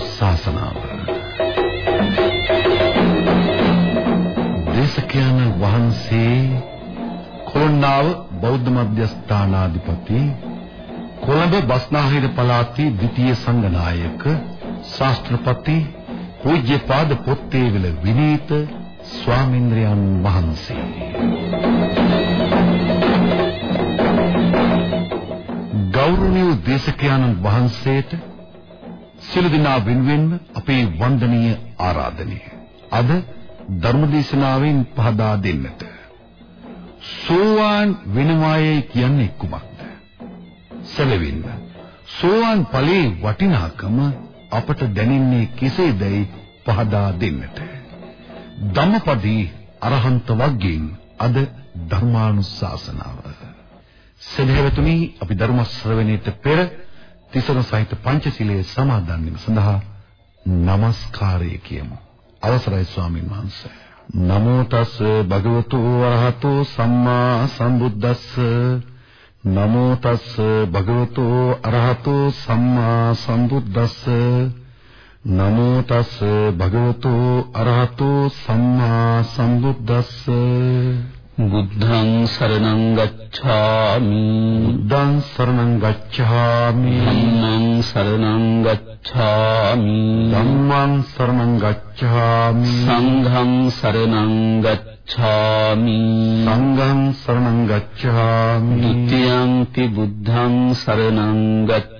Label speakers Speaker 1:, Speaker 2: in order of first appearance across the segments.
Speaker 1: ධර්මානුශාසනාව දේශකයන් වහන්සේ කොළොන්නාව බෞද්ධ මධ්‍යස්ථානාධිපති කොළඹ බස්නාහිර පළාතේ ද්විතීය සංඝනායක ශාස්ත්‍රපති පූජ්‍යපාද පොත්තේවල විනීත ස්වාමින්ද්‍රයන් වහන්සේ. ගෞරවනීය දේශකයන්න් වහන්සේට සියලු දෙනා වෙනුවෙන් අපේ වන්දනීය ආරාධනය. අද ධර්මදේශනාවෙන් පහදා දෙන්නට. සෝවාන් වෙනවායයි කියන්නේ කුමක්ද? සැබවින්ම සෝවාන් ඵලයේ වටිනාකම අපට දැනෙන්නේ කෙසේදයි පහදා දෙන්නට. ධම්මපදී අරහන්ත වර්ගයෙන් අද ධර්මානුශාසනාව. සදහවතුනි අපි ධර්ම ශ්‍රවණයට පෙර තිසරණ සහිත පංචශීලයේ සමාදන් වීම සඳහා নমස්කාරය කියමු. අවසරයි ස්වාමින් වහන්සේ. නමෝ තස් භගවතු වරහතෝ සම්මා සම්බුද්දස්ස නමෝ තස් භගවතු අරහතෝ සම්මා සම්බුද්දස්ස නමෝ තස් භගවතු අරහතෝ සම්මා සම්බුද්දස්ස
Speaker 2: බුද්ධං සරණං ගච්ඡාමි.
Speaker 1: බුද්ධං සරණං ගච්ඡාමි.
Speaker 2: ධම්මං සරණං ගච්ඡාමි.
Speaker 1: ධම්මං සරණං ගච්ඡාමි.
Speaker 2: සංඝං සරණං ගච්ඡාමි.
Speaker 1: සංඝං සරණං ගච්ඡාමි.
Speaker 2: ဒ ුතියම්පි බුද්ධං සරණං ගච්ඡාමි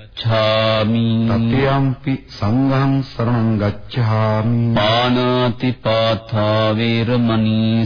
Speaker 1: තත්ත්‍යම්පි සංඝං සරණං ගච්ඡාමි.
Speaker 2: පානාති පාථා වේරමණී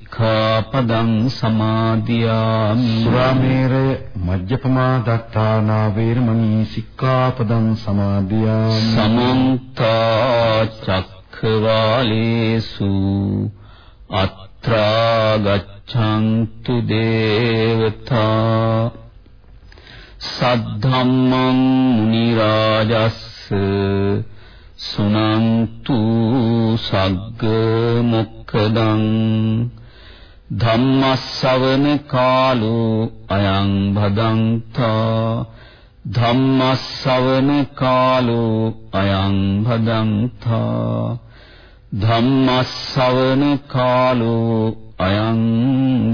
Speaker 2: සික්ඛාපදං සමාදියාමි
Speaker 1: සුරාමීරය මජ්ජපමා දට්ඨානා වීරමණී සික්ඛාපදං සමාදියාමි
Speaker 2: සමන්ත චක්ඛවාලේසු අත්‍රා ගච්ඡන්තු දේවතා සද්ධම්මං මුනි රාජස්ස සුනන්තු සග්ග මොක්ඛදං ධම්මස්සවන කාලෝ අයං භදංතා ධම්මස්සවන කාලෝ අයං භදංතා ධම්මස්සවන කාලෝ අයං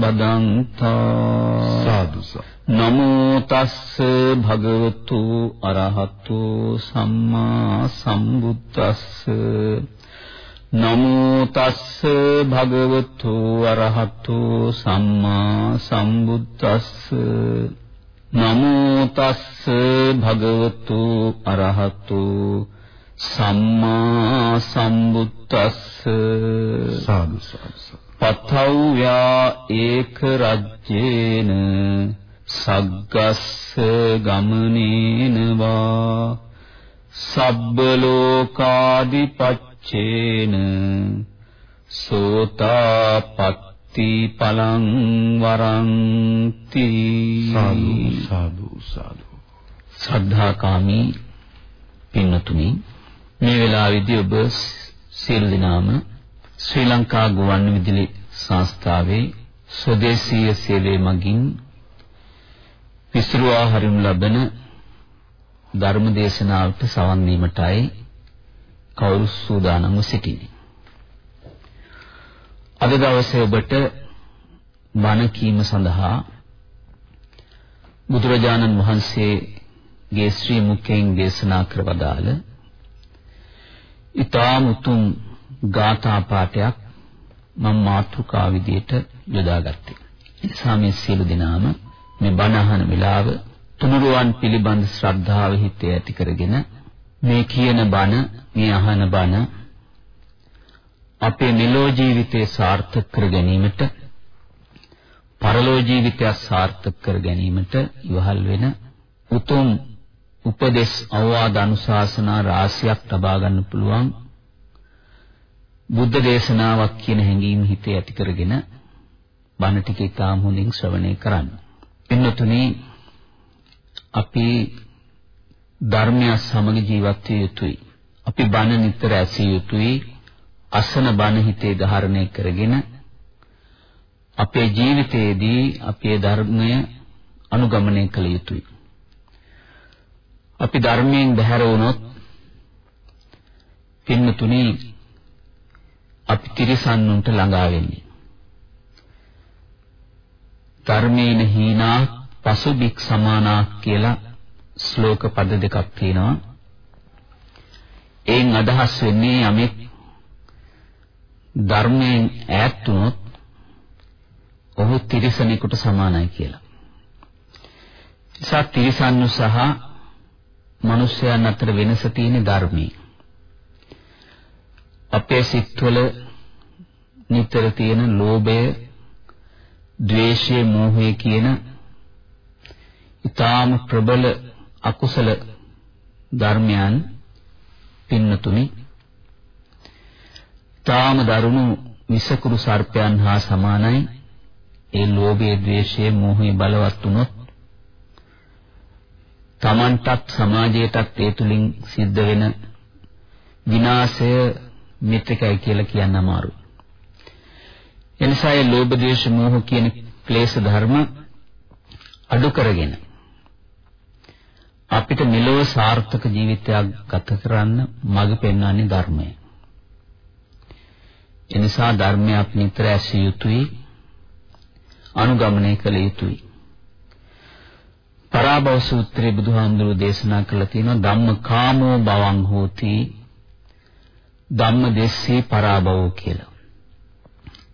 Speaker 2: බදන්තා
Speaker 1: සාදු
Speaker 2: නමෝ තස්ස භගවතු අරහතු සම්මා සම්බුද්දස්ස නමෝ තස්ස භගවතු අරහතු සම්මා සම්බුද්දස්ස. නමෝ තස්ස භගවතු අරහතු සම්මා සම්බුද්දස්ස.
Speaker 1: සාදු සාදු
Speaker 2: පතව්‍යා ඒක රජ්‍යේන සග්ගස්ස ගමනේනවා. සබ්බ ලෝකාදිපච්චේන සෝතාපට්ටි පලං වරන්ති.
Speaker 1: සාදු සාදු සාදු.
Speaker 2: ශ්‍රද්ධාකාමී පින්නතුනි මේ වෙලාවේදී ඔබ සියලු දෙනාම ශ්‍රී ලංකා ගුවන්විදුලි සංස්ථාවේ ස්වදේශීය සේවය මගින් විසිරුවා හරිනු ලබන ධර්ම දේශනාවට සවන් දීමටයි කවුරු සූදානම්ව සිටින්නේ. අද දවසේ ඔබට බණ කීම සඳහා බුදුරජාණන් වහන්සේගේ ශ්‍රී මුඛයෙන් දේශනා කර වදාළ ඊ타ම උතුම් ගාථා පාඨයක් මම මාතෘකා විදියට යොදාගත්තේ. එනිසා මේ සියලු දෙනාම මේ බණ අහන වෙලාව තුනුරුවන් පිළිබඳ ශ්‍රද්ධාව හිතේ ඇති කරගෙන මේ කියන බණ මේ අහන බණ අපේ මෙලෝ ජීවිතේ සාර්ථක කර ගැනීමට පරලෝ ජීවිතය සාර්ථක කර ගැනීමට ඉවහල් වෙන උතුම් උපදේශ අවවාද අනුශාසනා රාශියක් ලබා ගන්න පුළුවන් බුද්ධ දේශනාවක් කියන හැඟීම හිතේ ඇති කරගෙන බණ ටික ඉතාම හොඳින් ශ්‍රවණය කරන්න. එන්නතුනි අපි ධර්මය සමග ජීවත් විය යුතුයි. අපි බණ නිතර ඇසිය යුතුයි. අසන බණ හිතේ ධාරණය කරගෙන අපේ ජීවිතයේදී අපේ ධර්මය අනුගමනය කළ යුතුයි. අපි ධර්මයෙන් බැහැර වුණොත් පින්නතුනි අපි තිරසන්නුන්ට ළඟා වෙන්නේ. ධර්මේන හීනා පසුබික් සමානා කියලා ශ්ලෝක පද දෙකක් තියෙනවා. එයින් අදහස් වෙන්නේ යමෙක් ධර්මයෙන් ඈත් වුණොත් ඔහු තිරිසනෙකුට සමානයි කියලා. නිසා තිරිසන්නු සහ මිනිස්යන් අතර වෙනස තියෙන ධර්මයේ. අපේ සිත්වල නිතර තියෙන ලෝභය, ද්වේෂය, මෝහය කියන ඊටාම ප්‍රබල අකුසල ධර්මයන් පින්නතුනි ඊටාම දරුණු විසකුරු සර්පයන් හා සමානයි ඒ ලෝභයේ ද්වේෂයේ මෝහයේ බලවත් වුණොත් Tamanටත් සමාජයටත් ඒ තුලින් සිද්ධ වෙන විනාශය මෙතකයි කියලා කියන්න අමාරුයි. එනිසා ඒ ලෝභ ද්වේෂ මෝහ කියන ක්ලේශ ධර්ම අඩු කරගෙන අපිට මෙලොව සාර්ථක ජීවිතයක් ගත කරන්න මඟ පෙන්වන්නේ ධර්මය. එනිසා ධර්මය අපි නිතර ඇසිය යුතුයි අනුගමනය කළ යුතුයි. පරාභව සූත්‍රයේ බුදුහාමුදුරුවෝ දේශනා කළා තියෙනවා ධම්මකාමෝ බවං හෝති ධම්මදෙස්සී පරාභවෝ කියලා.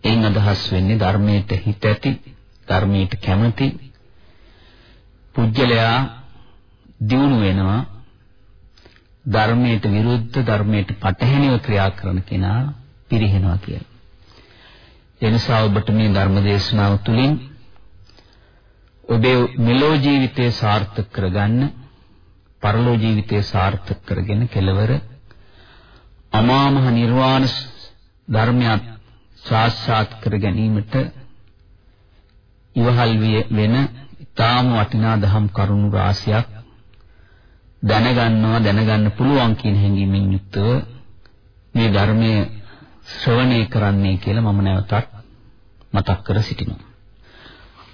Speaker 2: එයින් අදහස් වෙන්නේ ධර්මයට හිත ඇති, ධර්මයට කැමති පුජ්‍යලයා දියුණු වෙනවා ධර්මයට විරුද්ධ ධර්මයට පටහැනිව ක්‍රියා කරන කෙනා පිරිහෙනවා කියලා. එනිසා ඔබට මේ ධර්ම දේශනාව තුළින් ඔබේ මෙලෝ ජීවිතය සාර්ථක කරගන්න පරලෝ ජීවිතය සාර්ථක කරගෙන කෙලවර අමා මහ නිර්වාණ ධර්මයක් සාක්ෂාත් කර ගැනීමට ඉවහල් වෙන ඊටාම වටිනා දහම් කරුණු රාශියක් දැනගන්නවා දැනගන්න පුළුවන් කියන හැඟීමෙන් යුක්තව මේ ධර්මයේ ශ්‍රවණය කරන්නේ කියලා මම නැවතත් මතක් කර සිටිනවා.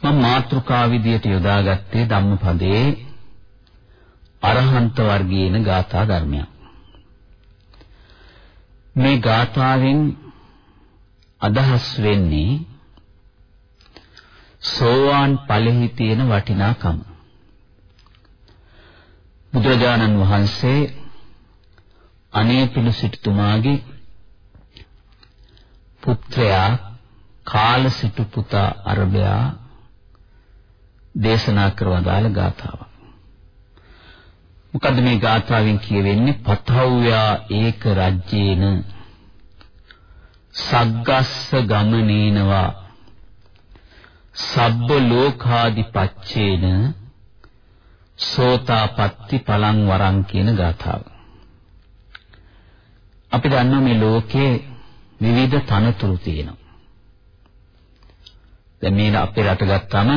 Speaker 2: මම මාත්‍රිකා විදියට යොදාගත්තේ ධම්මපදයේ අරහන්ත වර්ගයේන ගාථා ධර්මයක්. මේ ගාථාවෙන් අදහස් වෙන්නේ සෝවාන් ඵලෙහි තියෙන වටිනාකම. බුදුරජාණන් වහන්සේ අනේ පිළි සිටුතුමාගේ පුත්‍රයා කාල සිටු පුතා අරබයා දේශනා කරවදාල ගාථාවක්. මොකද්ද මේ ගාථාවෙන් කියවෙන්නේ? පතව්‍යා ඒක රජ්‍යේන සග්ගස්ස ගමනේනවා සබ්බ ලෝකාදිපච්චේන සෝතාපට්ටි පලං වරං කියන ගාථාව. අපි දන්නවා මේ ලෝකේ විවිධ තනතුරු තියෙනවා. දැන් මේ අපේ රට ගත්තාම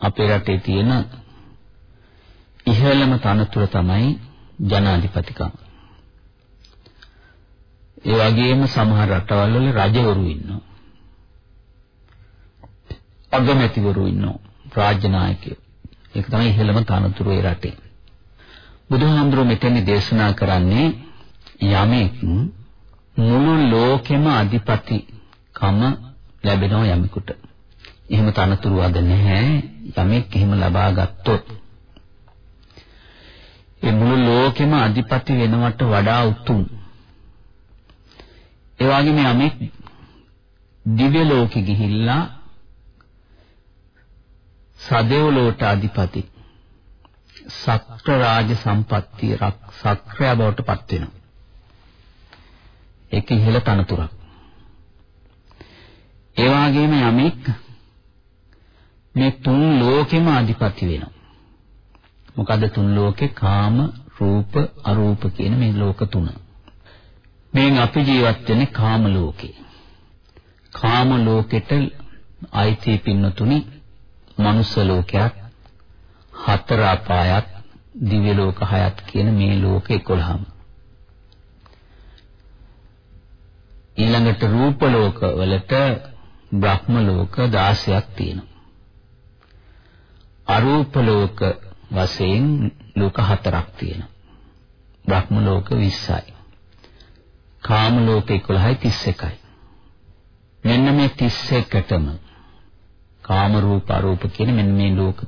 Speaker 2: අපේ රටේ තියෙන ඉහළම තනතුර තමයි ජනාධිපතිකම. ඒ වගේම සමහර රටවල් වල රජවරු ඉන්නවා. අගමැතිවරු ඉන්නවා. රාජ්‍ය නායකයෝ. ඒක තමයි ඉහළම තනතුරු ඒ රටේ. බුදුහාමුදුරුවෝ මෙතන දේශනා කරන්නේ යමෙක් මුළු ලෝකෙම අධිපති කම ලැබෙනවා යමෙකුට. එහෙම තනතුරු අද නැහැ. යමෙක් එහෙම ලබා ගත්තොත් ඒ මුළු ලෝකෙම අධිපති වෙනවට වඩා උතුම්. ඒ වගේම යමෙක් දිව්‍ය ලෝකෙ ගිහිල්ලා සදේවලෝට අධිපති සක්‍ර රාජ සම්පත්තිය සක්‍රය බවට පත් වෙනවා. ඒක ඉහළ තනතුරක්. ඒ වගේම යමෙක් මේ තුන් ලෝකෙම අධිපති වෙනවා. මොකද තුන් ලෝකේ කාම, රූප, අරූප කියන මේ ලෝක තුන. මේන් අපි ජීවත් වෙන්නේ කාම ලෝකේ. කාම ලෝකෙට අයිති පින්නතුනි මනුස්ස ලෝකයක් හතර අපායක් දිව්‍ය ලෝක හයත් කියන මේ ලෝක 11ම ඊළඟට රූප ලෝක වලට බ්‍රහ්ම ලෝක 16ක් තියෙනවා. අරූප ලෝක වශයෙන් ලෝක හතරක් තියෙනවා. බ්‍රහ්ම ලෝක 20යි කාම ලෝක 11යි 31යි මෙන්න මේ 31ටම කාම රූප අරූප කියන මෙන්න මේ ලෝක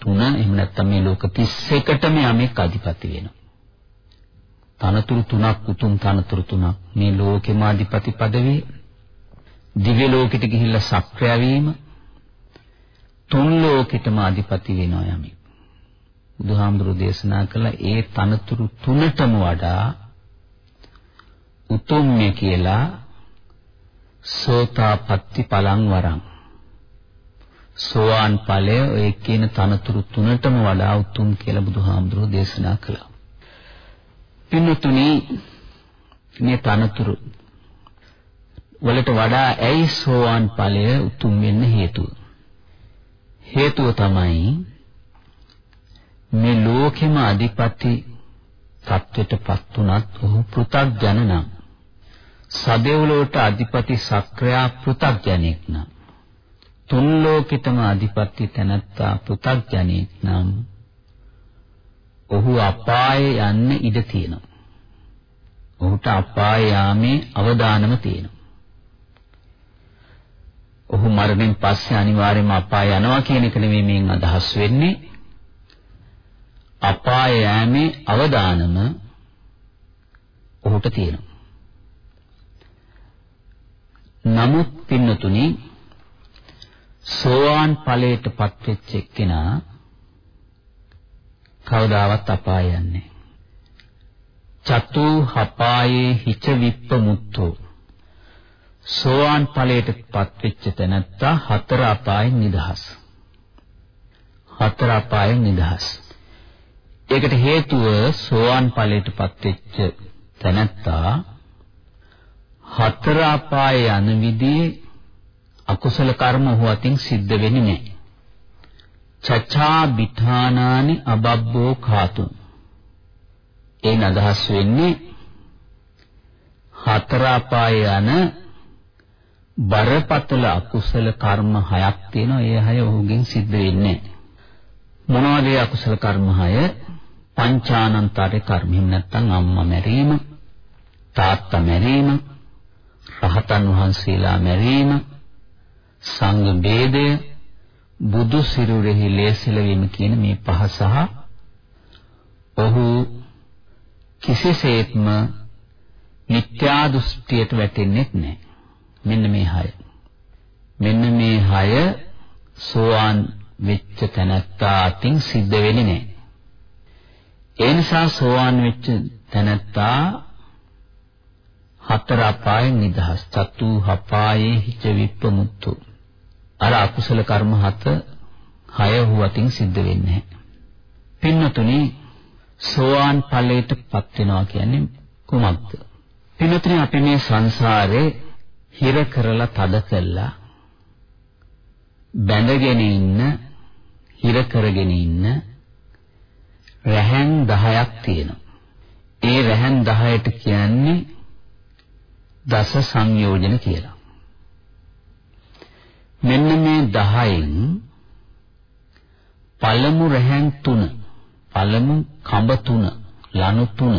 Speaker 2: තුන එහෙම නැත්නම් මේ ලෝක 31ටම යමෙක් අධිපති වෙනවා. තනතුරු තුනක් උතුම් තනතුරු තුනක් මේ ලෝකෙම අධිපති পদවි දිව්‍ය ලෝකෙට ගිහිල්ලා සක්‍රිය වීම තුන් ලෝකෙටම අධිපති වෙනවා යමෙක්. බුදුහාමුදුරු දේශනා කළ ඒ තනතුරු තුනටම වඩා උතුම්ය කියලා සෝතාපට්ටි පලං වරං සෝවාන් ඵලය ඔය කියන තනතුරු තුනටම වඩා උතුම් කියලා බුදුහාමුදුරුවෝ දේශනා කළා. පින්නතුනි මේ තනතුරු වලට වඩා ඇයි සෝවාන් ඵලය උතුම් වෙන්න හේතුව? හේතුව තමයි මේ ලෝකෙම අධිපති තත්වයටපත් උනත් ඔහු පෘථග්ජන නම් සදෙව්ලොවට අධිපති සක්‍රයා පෘථග්ජනෙක් නම් තුන් ලෝකෙතම අධිපත්‍ය තැනැත්තා පෘථග්ජනෙක් නම් ඔහු අපායේ යන්න ඉඩ තියෙනවා. ඔහුට අපාය යාමේ අවදානම තියෙනවා. ඔහු මරණයෙන් පස්සේ අනිවාර්යයෙන්ම අපාය යනවා කියන එක නෙමෙයි මේන් අදහස් වෙන්නේ. අපාය යෑමේ අවදානම ඔහුට තියෙනවා. නමුත් පින්නතුනි සෝවාන් ඵලයටපත් වෙච්ච එක්කෙනා කවදාවත් අපාය යන්නේ චතු හපායේ හිච විප්ප මුත්තෝ සෝවාන් ඵලයටපත් වෙච්ච තැනත්තා හතර අපායෙන් නිදහස්. හතර අපායෙන් නිදහස්. ඒකට හේතුව සෝවාන් ඵලයටපත් වෙච්ච තැනත්තා හතර අපායේ යන විදිහේ අකුසල කර්ම ඔහු අතින් සිද්ධ වෙන්නේ නැහැ. චචා බිඨානානි අබබ්බෝ khātu. එයින් අදහස් වෙන්නේ හතර අපාය යන බරපතල අකුසල කර්ම හයක් තියෙනවා. ඒ හය ඔහුගෙන් සිද්ධ වෙන්නේ මොනවද ඒ අකුසල කර්ම හය? පංචානන්තරේ කර්ම. එහෙම නැත්නම් අම්මා මැරීම, තාත්තා මැරීම, රහතන් වහන්සේලා මැරීම, සංඝ ભેදය බුදු සිරුරෙහි ලේසල වීම කියන මේ පහ සහ ඔහු කිසිසේත්ම මිත්‍යා දෘෂ්ටියට වැටෙන්නේ නැහැ. මෙන්න මේ හය. මෙන්න මේ හය සෝවාන් වෙච්ච තැනැත්තා අතින් සිද්ධ වෙන්නේ නැහැ. ඒ නිසා සෝවාන් වෙච්ච තැනැත්තා හතර අපායෙන් නිදහස්. චතු හපායේ හිච විප්පමුත්තු. අර අකුසල කර්ම හත හය හුවතින් සිද්ධ වෙන්නේ පින්නතුනි සෝවාන් ඵලයටපත් වෙනවා කියන්නේ කුමක්ද? පින්නතුනි අපි මේ සංසාරේ හිර කරලා තද කළා බැඳගෙන ඉන්න හිර කරගෙන ඉන්න රැහන් 10ක් තියෙනවා. ඒ රැහන් 10ට කියන්නේ දස සංයෝජන කියලා. මෙන්න මේ 10න් පළමු රැහන් තුන පළමු කඹ තුන ලනු තුන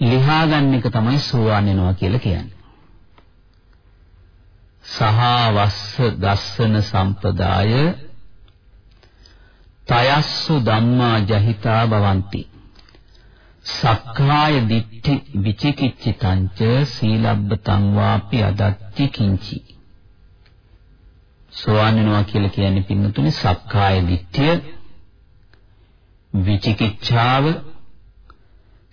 Speaker 2: ලිහා ගන්න එක තමයි සෝවාන් වෙනවා කියලා කියන්නේ. සහ වස්ස දස්සන සම්පදාය තයස්සු ධම්මා ජහිතා භවಂತಿ සක්කාය දිට්ඨි විචිකිච්ඡිතංච සීලබ්බතං වාපි අදත්ති කිංචි සෝවාන් වෙනවා කියලා කියන්නේ පින්නතුනේ සක්කාය දිට්ඨිය විචිකිච්ඡාව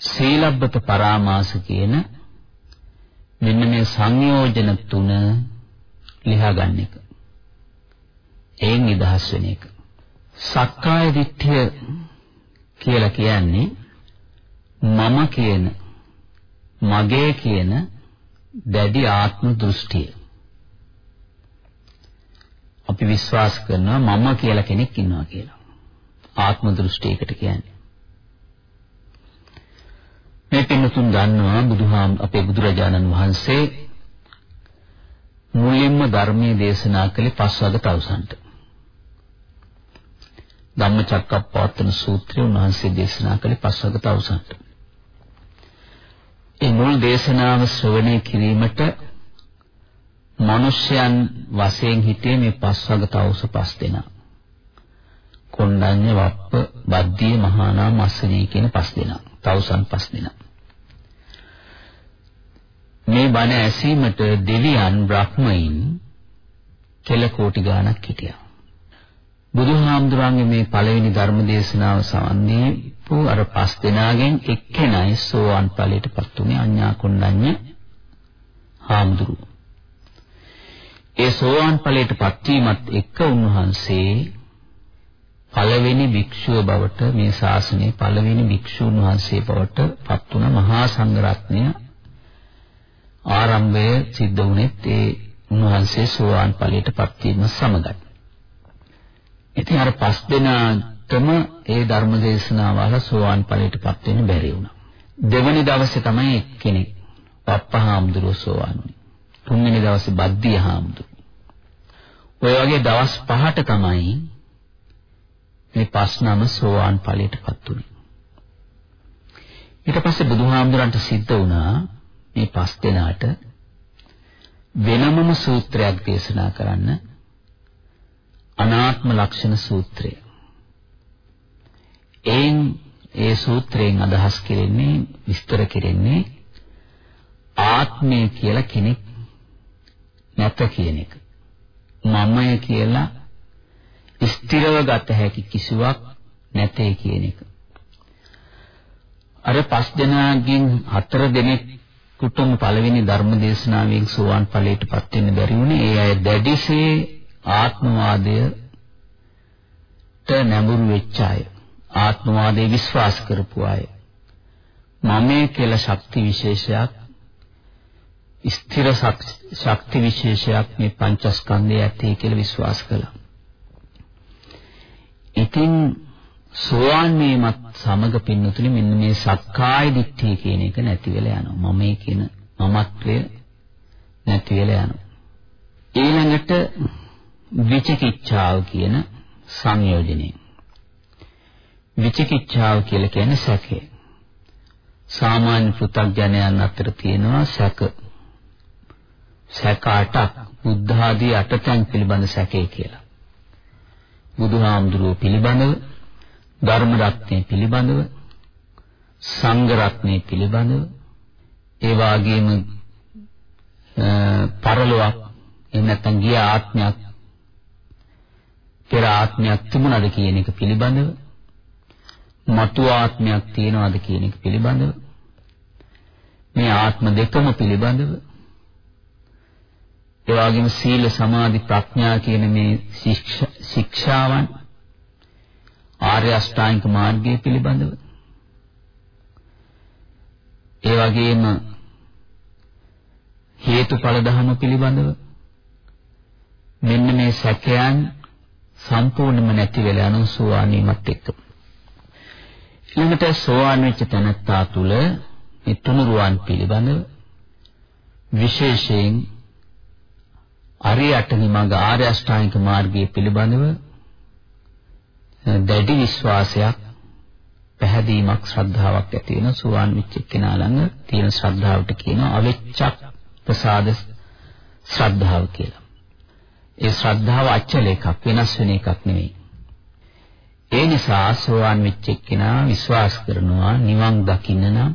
Speaker 2: සීලබ්බත පරාමාස කියන මෙන්න මේ සංයෝජන තුන ලියා ගන්න එක. එයින් නිදහස් වෙන එක. සක්කාය දිට්ඨිය කියලා කියන්නේ මම කියන මගේ කියන දැඩි ආත්ම දෘෂ්ටිය. අපි විශ්වාස කරනවා මම කියලා කෙනෙක් ඉන්නවා කියලා. ආත්ම දෘෂ්ටියකට කියන්නේ. මේ පින්නතුන් දන්නවා බුදුහාම අපේ බුදුරජාණන් වහන්සේ මුලින්ම ධර්මයේ දේශනා කළේ පස්වග තවුසන්ට. ධම්මචක්කප්පවත්තන සූත්‍රය උන්වහන්සේ දේශනා කළේ පස්වග තවුසන්ට. ඒ මුල් දේශනාව ශ්‍රවණය කිරීමට මිනිසයන් වශයෙන් හිටියේ මේ පස්වග තවුස පස් දෙනා. කොණ්ඩඤ්ඤ වප්ප බද්දිය මහානා මස්සනී කියන පස් දෙනා. තවුසන් පස් දෙනා. මේ බණ ඇසීමට දෙවියන් බ්‍රහ්මයින් කෙල කෝටි ගාණක් හිටියා. බුදුහාමුදුරන්ගේ මේ පළවෙනි ධර්ම දේශනාව සමන්නේ පු අර පස් දෙනාගෙන් එක්කෙනයි සෝවාන් ඵලයටපත් උනේ අඤ්ඤා කොණ්ඩඤ්ඤ හාමුදුරුවෝ. ඒ සෝවාන් ඵලයටපත් වීමත් එක්ක උන්වහන්සේ පළවෙනි භික්ෂුව බවට මේ ශාසනයේ පළවෙනි භික්ෂුන් වහන්සේ බවට පත් වුණ මහා සංඝරත්නය ආරම්භය සිද්ධ වුණෙත් ඒ උන්වහන්සේ සෝවාන් ඵලයටපත් වීම සමගයි. ඉතින් අර පස් දෙනාටම ඒ ධර්ම දේශනාව අහලා සෝවාන් ඵලයටපත් වෙන්න බැරි වුණා. දෙවැනි දවසේ තමයි එක්කෙනෙක් පප්පහාමුදුරුවෝ සෝවාන් වුණේ. තුන්වෙනි දවසේ බද්දිය හාමුදුරුවෝ. ඔය වගේ දවස් පහට තමයි මේ පස් නම සෝවාන් ඵලයටපත් වුණේ. ඊට පස්සේ බුදුහාමුදුරන්ට සිද්ධ වුණා මේ පස් දෙනාට වෙනමම සූත්‍රයක් දේශනා කරන්න අනාත්ම ලක්ෂණ සූත්‍රය. එයින් ඒ සූත්‍රයෙන් අදහස් කෙරෙන්නේ විස්තර කෙරෙන්නේ ආත්මය කියලා කෙනෙක් නැත කියන එක. මමය කියලා ස්ථිරව ගත හැකි කිසිවක් නැtei කියන එක. අර පස් දෙනාගෙන් හතර දෙනෙක් කුතුම පළවෙනි ධර්ම දේශනාවෙන් සෝවාන් ඵලයටපත් වෙන්න බැරි වුණේ ඒ අය දැඩිසේ ආත්මවාදයට නැඹුරු වෙච්ච අය ආත්මවාදයේ විශ්වාස කරපු අය මමයේ කියලා ශක්ති විශේෂයක් ස්ථිර ශක්ති විශේෂයක් මේ පංචස්කන්ධය ඇත්තේ කියලා විශ්වාස කළා. ඉතින් සෝවාන් වීමත් සමග පින්නතුනි මෙන්න මේ සක්කාය දිට්ඨිය කියන එක නැති වෙලා යනවා. මම මේ කියන මමත්වය නැති වෙලා යනවා. ඊළඟට විචිකිච්ඡාව කියන සංයෝජනය. විචිකිච්ඡාව කියලා කියන්නේ සැකය. සාමාන්‍ය පෘථග්ජනයන් අතර තියෙනවා සැක. සැක අටක් බුද්ධ ආදී අටතෙන් පිළිබඳ සැකේ කියලා. බුදුහාමුදුරුව පිළිබඳව ධර්ම රත්නය පිළිබඳව සංඝ රත්නය පිළිබඳව ඒ වාගේම පරලොවක් එහෙම නැත්නම් ගිය ආත්මයක් පෙර ආත්මයක් තිබුණාද කියන එක පිළිබඳව මතු ආත්මයක් තියෙනවද කියන එක පිළිබඳව මේ ආත්ම දෙකම පිළිබඳව ඒ වගේම සීල සමාධි ප්‍රඥා කියන මේ ශික්ෂාවන් ආර්ය අෂ්ටාංගික මාර්ගය පිළිබඳව. ඒ වගේම හේතුඵල ධර්ම පිළිබඳව මෙන්න මේ සැකයන් සම්පූර්ණයෙන්ම නැති වෙලා යන සෝවාන්ීමත් එක්ක. ඊළඟට සෝවාන් වෙච්ච තැනත්තා තුල මේ තුනුරුවන් පිළිබඳව විශේෂයෙන් අරියට නිමඟ ආර්ය අෂ්ටාංගික මාර්ගයේ පිළිබඳව දැඩි විශ්වාසයක් පැහැදීමක් ශ්‍රද්ධාවක් ඇති වෙන සුවාන් වෙච්ච කෙනා ළඟ තියෙන ශ්‍රද්ධාවට කියනවා අවිච්ඡක් ප්‍රසාද ශ්‍රද්ධාව කියලා. ඒ ශ්‍රද්ධාව අචල එකක් වෙනස් වෙන එකක් නෙවෙයි. ඒ නිසා සෝවාන් වෙච්ච කෙනා විශ්වාස කරනවා නිවන් දකින්න නම්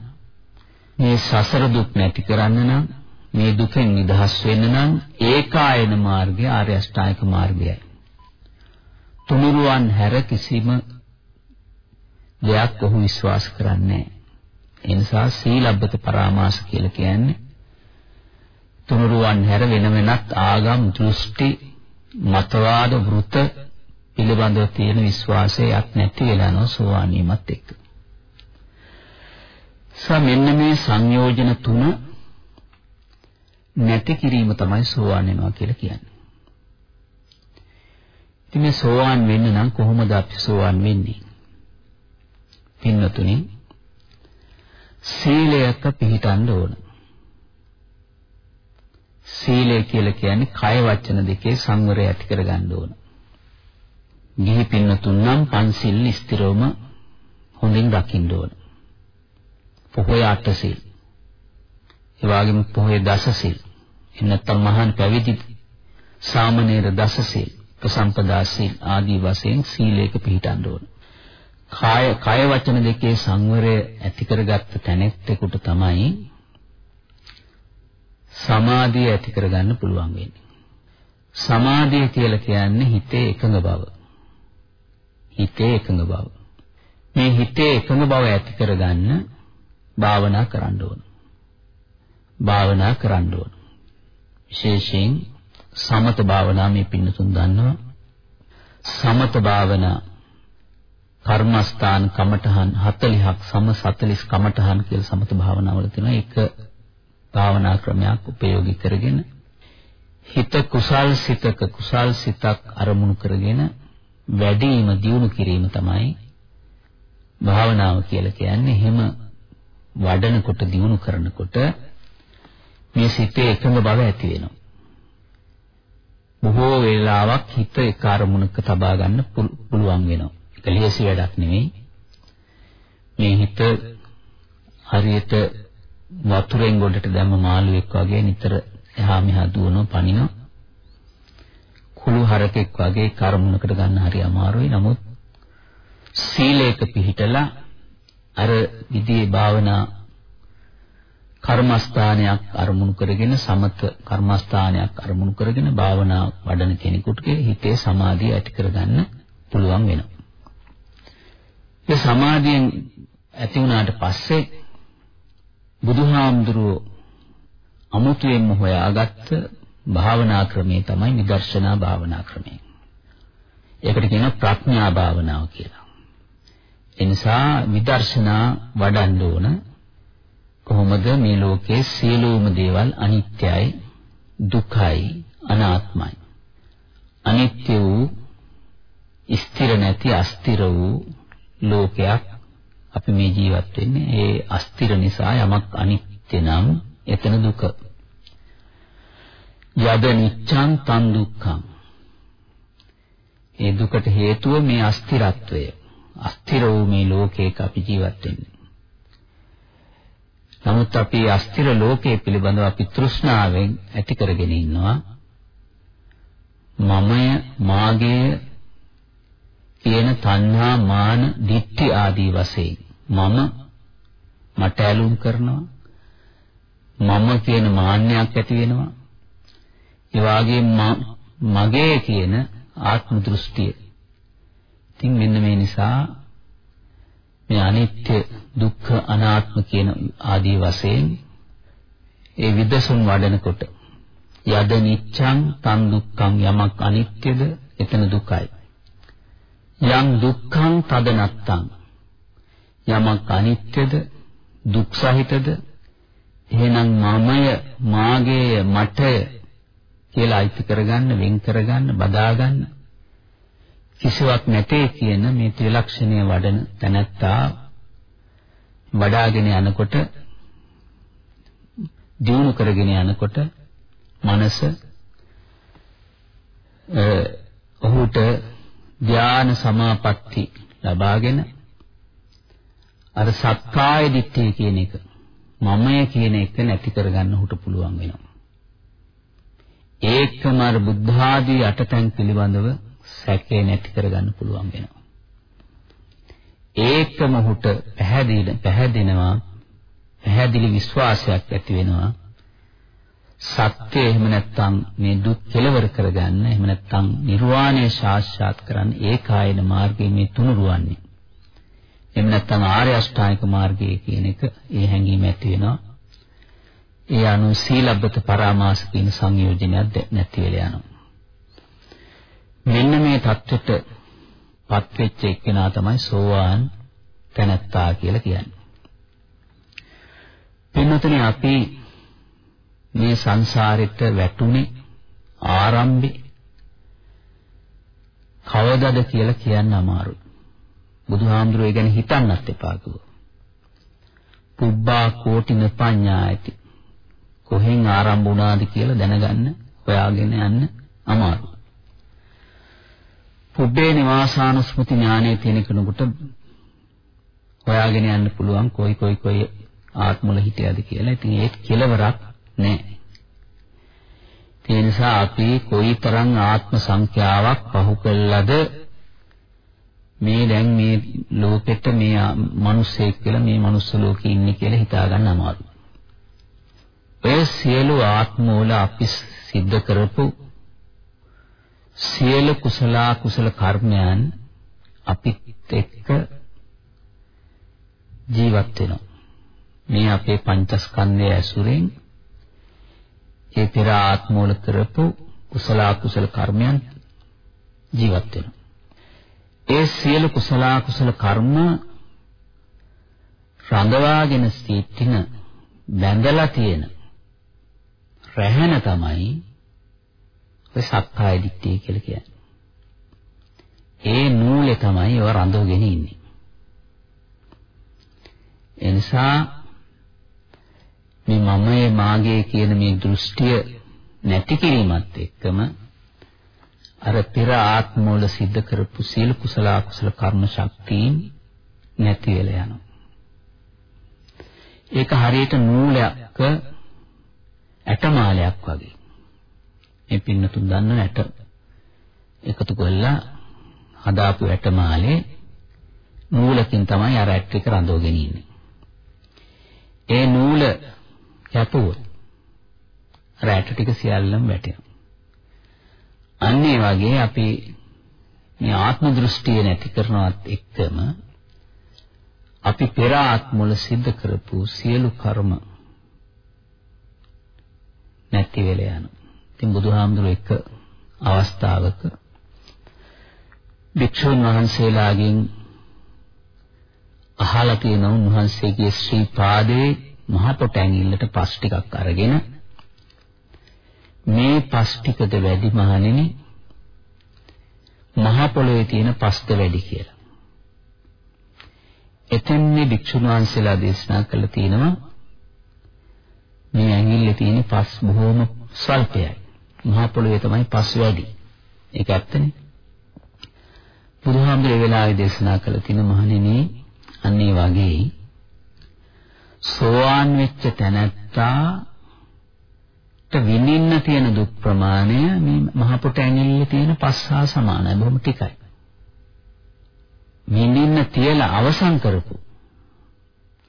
Speaker 2: මේ සසර දුක් නැති කරන්න නම් මේ දුකෙන් නිදහස් වෙන්න නම් ඒකායන මාර්ගය ආර්ය අෂ්ටාංගික මාර්ගයයි. තුනුරුවන් හැර කිසිම දෙයක් ඔහු විශ්වාස කරන්නේ නැහැ. ඒ නිසා සීලබ්බත පරාමාස කියලා කියන්නේ තුනුරුවන් හැර වෙන වෙනත් ආගම් දෘෂ්ටි මතවාද වෘත පිළිබඳව තියෙන විශ්වාසයක් නැති වෙලා නෝ සෝවාන් වීමත් එක්ක. සා මෙන්න මේ සංයෝජන තුන නැති කිරීම තමයි සෝවාන් වෙනවා කියලා කියන්නේ. ඉතින් මේ සෝවාන් වෙන්න නම් කොහොමද අපි සෝවාන් වෙන්නේ? පින්නතුනි සීලයක පිළිටන්න ඕන. සීලය කියලා කියන්නේ කය වචන දෙකේ සංවරය ඇති කරගන්න ඕන. ගිහි පින්නතුන් නම් පන්සිල් ස්ථිරවම හොඳින් රකින්න ඕන. පොහොය අටසිල්. ඒ වගේම පොහොය දසසිල්. එන්නතම් මහාන් පැවිදි සාමණේර දසසිල්, ප්‍රසම්පදා සිල් ආදී වශයෙන් සීලයක පිළිටන්න ඕන. කාය කය වචන දෙකේ සංවරය ඇති කරගත්ත තැනෙත්තෙකුට තමයි සමාධිය ඇති කරගන්න පුළුවන් වෙන්නේ. සමාධිය කියලා කියන්නේ හිතේ එකඟ බව. හිතේ එකඟ බව. මේ හිතේ එකඟ බව ඇති කරගන්න භාවනා කරන්න ඕන. භාවනා කරන්න ඕන. විශේෂයෙන් සමත භාවනා මේ පින්නතුන් දන්නවා. සමත භාවනා කර්මස්ථාන කමඨහන් 40ක් සම 40 කමඨහන් කියලා සමත භාවනාවල තියෙනවා. ඒක භාවනා ක්‍රමයක් උපයෝගී කරගෙන හිත කුසල් සිතක කුසල් සිතක් අරමුණු කරගෙන වැඩිම දියුණු කිරීම තමයි භාවනාව කියලා කියන්නේ. එහෙම වඩනකොට දියුණු කරනකොට මේ සිතේ එකඟ බව ඇති වෙනවා. බොහෝ වේලාවක් හිත එක අරමුණක තබා ගන්න පුළුවන් වෙනවා. ඒක ලියසි වැඩක් නෙවෙයි. මේ හිත හරියට වතුරෙන් ගොඩට දැම්ම මාළුවෙක් වගේ නිතර එහා මෙහා දුවනවා පනිනවා. කුළු හරකෙක් වගේ කර්මුණකට ගන්න හරි අමාරුයි. නමුත් සීලයක පිහිටලා අර විදිහේ භාවනා කර්මස්ථානයක් අරමුණු කරගෙන සමත කර්මස්ථානයක් අරමුණු කරගෙන භාවනා වඩන කෙනෙකුට හිතේ සමාධිය ඇති කරගන්න පුළුවන් වෙනවා. ඒ සමාධියෙන් ඇති වුණාට පස්සේ බුදුහාමුදුරුවෝ අමුතුවෙන්ම හොයාගත්ත භාවනා ක්‍රමය තමයි නිදර්ශනා භාවනා ක්‍රමය. ඒකට කියනවා ප්‍රඥා භාවනාව කියලා. ඒ නිසා විදර්ශනා වඩන්න ඕන කොහොමද මේ ලෝකයේ සියලුම දේවල් අනිත්‍යයි දුකයි අනාත්මයි. අනිත්‍ය වූ ස්ථිර නැති අස්තිර වූ ලෝකයක් අපි මේ ජීවත් වෙන්නේ ඒ අස්තිර නිසා යමක් අනිත්‍ය නම් එතන දුක. යද නිච්ඡං තන් දුක්ඛං. ඒ දුකට හේතුව මේ අස්තිරත්වය. අස්තිර වූ මේ ලෝකයක අපි ජීවත් වෙන්නේ. නමුත් අපි අස්තිර ලෝකයේ පිළිබඳව අපි තෘෂ්ණාවෙන් ඇති කරගෙන ඉන්නවා. මමය මාගේ කියන තණ්හා මාන දිට්ඨි ආදී වශයෙන් මම මට ඇලුම් කරනවා. මම කියන මාන්නයක් ඇති වෙනවා. ඒ වගේම මගේ කියන ආත්ම දෘෂ්ටිය. ඉතින් මෙන්න මේ නිසා මේ අනිත්‍ය දුක්ඛ අනාත්ම කියන ආදී වශයෙන් ඒ විදසුන් වඩනකොට යද නිච්ඡං තන් දුක්ඛං යමක් අනිත්‍යද? එතන දුකයි. යම් දුක්ඛං තද නැත්තං යමක් අනිත්‍යද? දුක් සහිතද? එහෙනම් මමය මාගේය මටය කියලා අයිති කරගන්න වෙන් කරගන්න බදාගන්න කිසිවක් නැtei කියන මේ ත්‍රිලක්ෂණය වඩන තැනැත්තා වඩාගෙන යනකොට දියුණු කරගෙන යනකොට මනස ඔහුට ධාන සමාපatti ලබාගෙන අර සක්කාය දිට්ඨිය කියන එක මමය කියන එක නැති කරගන්න උට පුළුවන් වෙනවා. ඒකම අර බුද්ධ ආදී අටතැන් පිළිබඳව සැකේ නැති කරගන්න පුළුවන් වෙනවා. ඒකම උට පැහැදිලි පැහැදිනවා පැහැදිලි විශ්වාසයක් ඇති වෙනවා. සත්‍ය එහෙම නැත්නම් මේ දුක් කෙලවර කරගන්න එහෙම නැත්නම් නිර්වාණය සාක්ෂාත් කරන්න ඒකායන මාර්ගයේ මේ තුනුරුවන්නේ එහෙම නැත්නම් ආර්ය අෂ්ටාංගික මාර්ගය කියන එක ඒ හැඟීම ඇති වෙනවා. ඒ අනු සීලබ්බත පරාමාස කියන සංයෝජනයක් නැති වෙලා යනවා. මෙන්න මේ தත්වෙට පත් වෙච්ච එක්කෙනා තමයි සෝවාන් තැනැත්තා කියලා කියන්නේ පින්වතුනි අපි මේ සංසාරෙට වැටුනේ ආරම්භේ කවදද කියලා කියන්න අමාරුයි. බුදුහාමුදුරුවෝ ඒ ගැන හිතන්නත් එපා කිව්වා. පුබ්බා කෝටින පඤ්ඤායති. කොහෙන් ආරම්භ වුණාද කියලා දැනගන්න හොයාගෙන යන්න අමාරුයි. පුබ්බේ නිවාසානුස්මృతి ඥානයේ තියෙන කෙනෙකුට හොයාගෙන යන්න පුළුවන් කොයි කොයි කොයි ආත්මවල හිටියද කියලා. ඉතින් ඒක කෙලවරක් නැහැ. ඒ නිසා අපි කොයිතරම් ආත්ම සංඛ්‍යාවක් පහු කළාද මේ දැන් මේ ලෝකෙට මේ මිනිස්සෙක් කියලා මේ මනුස්ස ලෝකේ ඉන්නේ කියලා හිතා ගන්න අමාරුයි. ඒ සියලු ආත්මවල අපි සිද්ධ කරපු සියලු කුසල කුසල කර්මයන් අපිත් එක්ක ජීවත් වෙනවා. මේ අපේ පංචස්කන්ධය ඇසුරෙන් ඒ පෙර ආත්මවල කරපු කුසල කුසල කර්මයන් ජීවත් වෙනවා. ඒ සියලු කුසල කුසල කර්ම රඳවාගෙන සිටින බැඳලා තියෙන රැහැන තමයි ඔය සක්කාය දිට්ඨිය කියලා කියන්නේ. ඒ නූලේ තමයි ඔය රඳවගෙන ඉන්නේ. එනිසා මේ මමයේ මාගේ කියන මේ දෘෂ්ටිය නැති කිරීමත් එක්කම අර පෙර ආත්මවල සිද්ධ කරපු සීල කුසල අකුසල කර්ම ශක්තියින් නැති වෙලා යනවා. ඒක හරියට නූලයක ඇටමාලයක් වගේ. මේ පින්නතුන් දන්න ඇට එකතු කරලා හදාපු ඇටමාලේ නූලකින් තමයි අර ඇට් එක රඳවගෙන ඉන්නේ. ඒ නූල කැපුවොත් රැට ටික සියල්ලම වැටෙනවා. අන්න ඒ වගේ අපි මේ ආත්ම දෘෂ්ටිය නැති කරනවත් එක්කම අපි පෙර ආත්මවල සිද්ධ කරපු සියලු කර්ම නැති වෙලා යනවා. ඉතින් බුදුහාමුදුරුවෝ එක අවස්ථාවක භික්ෂුන් වහන්සේලාගෙන් අහලා තියෙන උන්වහන්සේගේ ශ්‍රී පාදයේ මහ පොට ඇඟිල්ලට පස් ටිකක් අරගෙන මේ පස් ටිකද වැඩි මහණෙනි මහ පොළොවේ තියෙන පස්ද වැඩි කියලා. එතෙන්නේ භික්ෂුන් වහන්සේලා දේශනා කළ තියෙනවා මේ ඇඟිල්ලේ තියෙන පස් බොහොම ස්වල්පයි. මහ පොළොවේ තමයි පස් වැඩි. ඒක ඇත්තනේ. බුදුහාමුදුරේ වෙලාවේ දේශනා කළ තියෙන මහණෙනි අන්න ඒ වගේ සෝවාන් වෙච්ච තැනැත්තාට විඳින්න තියෙන දුක් ප්‍රමාණය මේ මහ පොට ඇඟිල්ලේ තියෙන පස් හා සමානයි බොහොම ටිකයි. විඳින්න තියලා අවසන් කරපු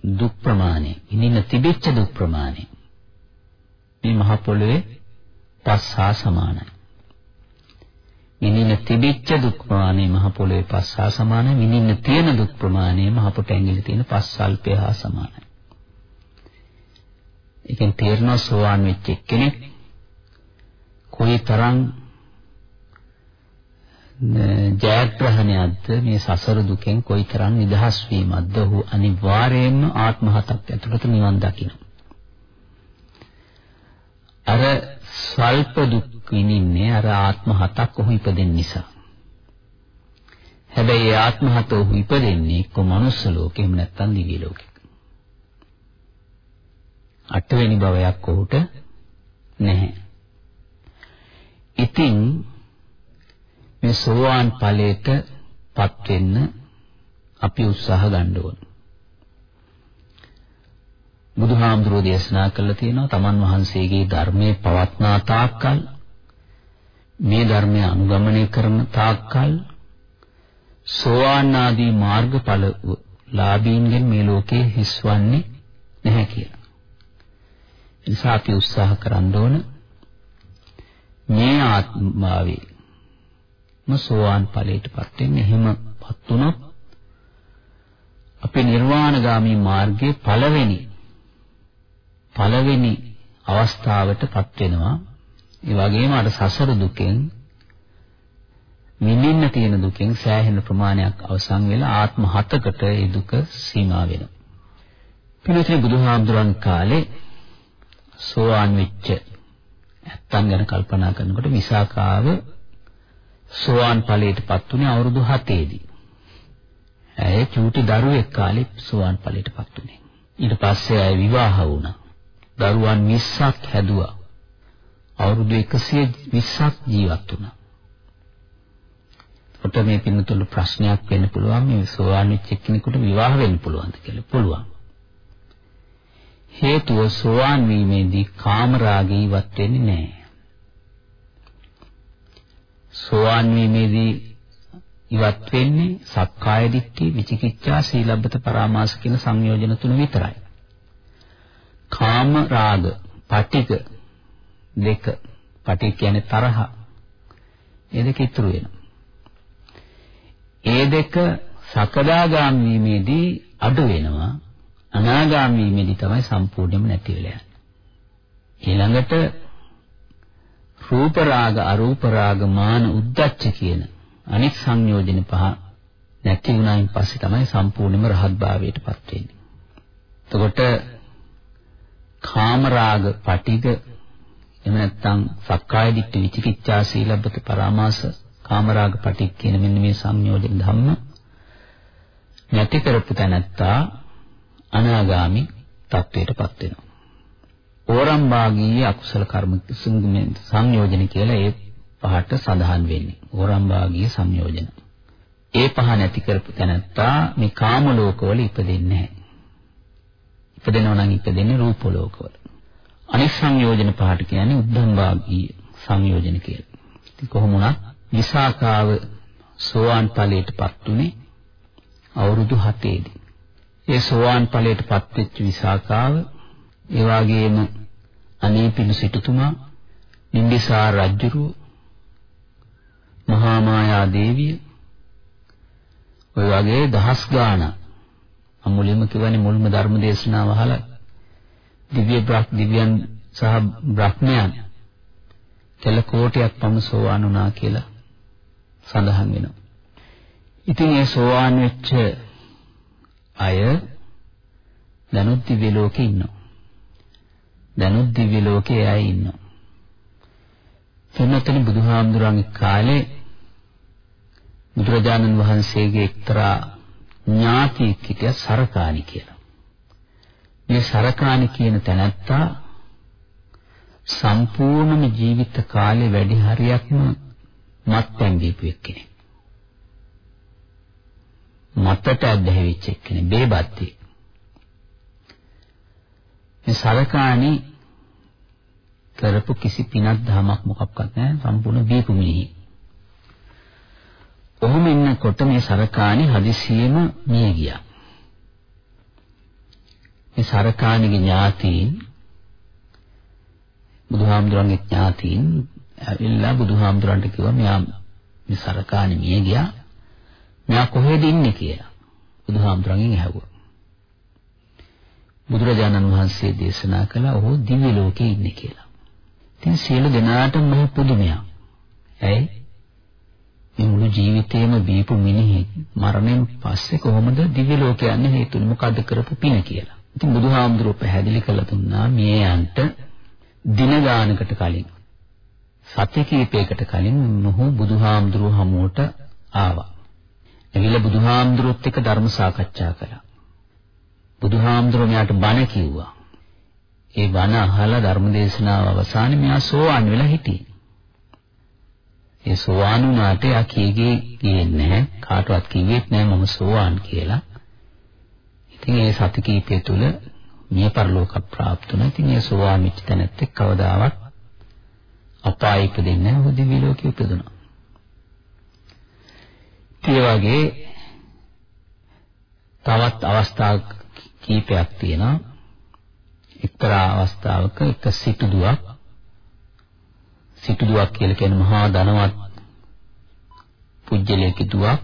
Speaker 2: දුක් ප්‍රමාණය විඳින්න තිබෙච්ච දුක් ප්‍රමාණය මේ මහ පොළවේ පස් හා සමානයි. විඳින්න තිබෙච්ච දුක් ප්‍රමාණය මහ පොළවේ පස් හා සමානයි. විඳින්න තියෙන දුක් ප්‍රමාණය මහ පොට ඇඟිලි තියෙන පස් සල්පය හා සමානයි. ඒකෙන් තේරෙනවා සෝවාන් වෙච්ච කෙනෙක් කොයිතරම් ජයග්‍රහණයක්ද මේ සසර දුකෙන් කොයිතරම් නිදහස් වීමක්ද ඔහු අනිවාර්යයෙන්ම ආත්ම හතක් ඇතුළත නිවන් දකින්න. අර ස්වල්ප දුක් විඳින්නේ අර ආත්ම හතක් ඔහු ඉපදෙන්න නිසා. හැබැයි ඒ ආත්ම හත ඔහු ඉපදෙන්නේ කො මනුස්ස ලෝකෙම නැත්තම් දිව්‍ය ලෝකෙ. අටවෙනි භවයක් ඔහුට නැහැ. ඉතින් මේ සෝවාන් ඵලයටපත් වෙන්න අපි උත්සාහ ගන්න ඕන. බුදුහාමුදුරෝ දේශනා කළා තියෙනවා තමන් වහන්සේගේ ධර්මයේ පවත්නා තාක්කල් මේ ධර්මය අනුගමනය කරන තාක්කල් සෝවාන් ආදී මාර්ගඵල ලාභීන්ගෙන් මේ ලෝකේ හිස්වන්නේ නැහැ කියලා. ඒ නිසා අපි උත්සාහ කරන්න ඕන මේ ආත්මාවේ සෝවාන් ඵලයටපත් වෙන්නේ එහෙමපත් වුණොත් අපේ නිර්වාණගාමී මාර්ගයේ පළවෙනි පළවෙනි අවස්ථාවටපත් වෙනවා. ඒ වගේම අර සසර දුකෙන් විඳින්න තියෙන දුකෙන් සෑහෙන ප්‍රමාණයක් අවසන් වෙලා ආත්ම හතකට ඒ දුක සීමා වෙනවා. පිළිතුරු බුදුහාමුදුරන් කාලේ සෝවාන් වෙච්ච ඇත්තන් ගැන කල්පනා කරනකොට විසාකාව සෝවාන් ඵලයටපත් උනේ අවුරුදු 7ේදී. ඇය චූටි දරුවෙක් කාලේ සෝවාන් ඵලයටපත් උනේ. ඊට පස්සේ ඇය විවාහ වුණා. දරුවන් 20ක් හැදුවා. අවුරුදු 120ක් ජීවත් වුණා. කොට මේ පින්නතුළු ප්‍රශ්නයක් වෙන්න පුළුවන් මේ සෝවාන් වෙච්ච කෙනෙකුට විවාහ වෙන්න පුළුවන්ද කියලා. පුළුවන්. හේතුව සෝවාන් වීමේදී කාමරාගය ඉවත් වෙන්නේ නැහැ. සෝවාන් වීමේදී ඉවත් වෙන්නේ සක්කාය දිට්ඨි, විචිකිච්ඡා, සීලබ්බත පරාමාස කියන සංයෝජන තුන විතරයි. කාම රාග, පටික දෙක. පටික කියන්නේ තරහ. ඒ දෙක ඉතුරු වෙනවා. ඒ දෙක සකදාගාමී වීමේදී අඩු වෙනවා. අනාගාමී වීමේදී තමයි සම්පූර්ණයෙන්ම නැති වෙලා යන්නේ. ඊළඟට රූප රාග, අරූප රාග, මාන, උද්දච්ච කියන අනිත් සංයෝජන පහ නැති වුණායින් පස්සේ තමයි සම්පූර්ණයෙන්ම රහත් භාවයටපත් වෙන්නේ. එතකොට කාම රාග, පටිඝ එහෙම නැත්නම් සක්කාය දිට්ඨි විචිකිච්ඡා සීලබ්බත පරාමාස කාමරාග පටික් කියන මෙන්න මේ සංයෝජන ධම්ම නැති කරපු තැනැත්තා අනාගාමි තත්වයටපත් වෙනවා. ඕරම්භාගීය අකුසල කර්ම සංයෝජන කියලා ඒ පහට සඳහන් වෙන්නේ. ඕරම්භාගීය සංයෝජන. ඒ පහ නැති කරපු තැනැත්තා මේ කාම ලෝකවල ඉපදෙන්නේ නැහැ. ඉපදෙනවා නම් ඉපදෙන්නේ රූප ලෝකවල. අනිත් සංයෝජන පහට කියන්නේ උද්ධම්භාගීය සංයෝජන කියලා. ඉතින් කොහොම වුණත් විසාකාව සෝවාන් ඵලයටපත් උනේ අවුරුදු 7ේදී. ඒ සෝවාන් ඵලයටපත් වෙච්ච විසාකාව ඒ වගේම අනීපිනු සිටුතුමා නින්දිසාර රජුරු මහා මායා දේවිය ඔය වගේ දහස් ගාණක් අමුලින්ම කියවනේ මුල්ම ධර්ම දේශනාව අහලා දිව්‍ය බ්‍රහ් දිව්‍යයන් සහ බ්‍රහ්මයන් කෙල කෝටියක් පමණ සෝවාන් වුණා කියලා සඳහන් වෙනවා. ඉතින් ඒ සෝවාන් වෙච්ච අය දැනුත් දිව්‍ය ලෝකේ ඉන්නවා. දැනුත් දිව්‍ය ලෝකේ අය ඉන්නවා. එතනතන බුදුහාමුදුරන්ගේ කාලේ බුදුරජාණන් වහන්සේගේ එක්තරා ඥාතියෙක් හිටියා සරකාණි කියලා. මේ සරකාණි කියන තැනැත්තා සම්පූර්ණම ජීවිත කාලේ වැඩි හරියක්ම මත්පැන් දීපු එක්කෙනෙක්. මතට ඇදහිවිච්ච එක්කෙනෙක් බේබත්ති. මේ සරකාණි කරපු කිසි පිනක් දහමක් මොකක්වත් නැහැ සම්පූර්ණ දීපු මිනිහි. ඔහොම ඉන්නකොට මේ සරකාණි හදිසියෙම මිය ගියා. මේ සරකාණිගේ ඥාතීන් බුදුහාමුදුරන්ගේ ඥාතීන් ඇවිල්ලා බුදුහාමුදුරන්ට කිව්වා මෙයා මේ සරකාණි මිය ගියා. මෙයා කොහෙද ඉන්නේ කියලා. බුදුහාමුදුරන්ගෙන් ඇහුවා. බුදුරජාණන් වහන්සේ දේශනා කළා ඔහු දිව්‍ය ලෝකේ ඉන්නේ කියලා. ඉතින් සියලු දෙනාටම මහ පුදුමයක්. ඇයි? මේ මුළු ජීවිතේම දීපු මිනිහෙක් මරණයෙන් පස්සේ කොහොමද දිව්‍ය ලෝකේ යන්නේ හේතුව මොකද්ද කරපු පින කියලා. ඉතින් බුදුහාමුදුරුවෝ පැහැදිලි කළා දුන්නා මේ යන්ට දින ගානකට කලින් සත්‍ය කීපයකට කලින් මොහු බුදුහාමුදුරුව හමුවට ආවා. එවිල බුදුහාමුදුරුවොත් එක්ක ධර්ම සාකච්ඡා කළා. බුදුහාමුදුරුවෝ මෙයාට බණ කිව්වා. ඒ බණ අහලා ධර්මදේශනාව අවසානයේ මෙයා සෝවාන් වෙලා හිටියේ. ඒ සෝවාන් වුණාට යා කීගේ ගියේ නැහැ කාටවත් කිව්වෙත් නැහැ මම සෝවාන් කියලා. ඉතින් ඒ සති කීපය තුල මිය පරලෝක ප්‍රාප්ත වුණා. ඉතින් ඒ සෝවාන් වෙච්ච තැනත් කවදාවත් අපාය ඉපදෙන්නේ නැහැ. දිව්‍ය ලෝකෙ ඉපදුණා. ඒ වගේ තවත් අවස්ථා කීපයක් තියෙනවා. එක්තරා අවස්ථාවක එක සිටුදුවක් සිටුදුවක් කියලා කියන මහා ධනවත් පුජ්‍යලයක දුවක්.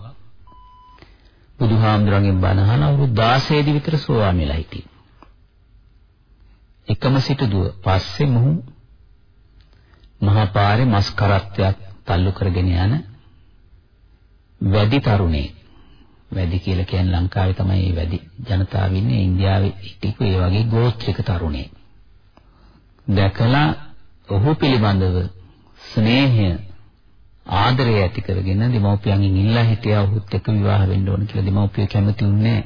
Speaker 2: බුදුහාමුදුරන්ගෙන් බණ අහන අවුරුදු 16 දී විතර සෝවාන් වෙලා හිටියේ. එකම සිටුදුව පස්සේ මොහු මහා පාරේ මස් කරත්තයක් තල්ලු කරගෙන යන වැඩි තරුණේ. වැඩි කියලා කියන්නේ ලංකාවේ තමයි වැඩි ජනතාව ඉන්නේ. ඉන්දියාවේ හිටිකු ඒ වගේ ගෝත්‍රික තරුණේ. දැකලා ඔහු පිළිබඳව ස්නේහය ආදරය ඇති කරගෙන දෙමව්පියන්ගෙන් ඉල්ලා හිටියා ඔහුත් එක්ක විවාහ වෙන්න ඕන කියලා දෙමව්පියෝ කැමති වුණේ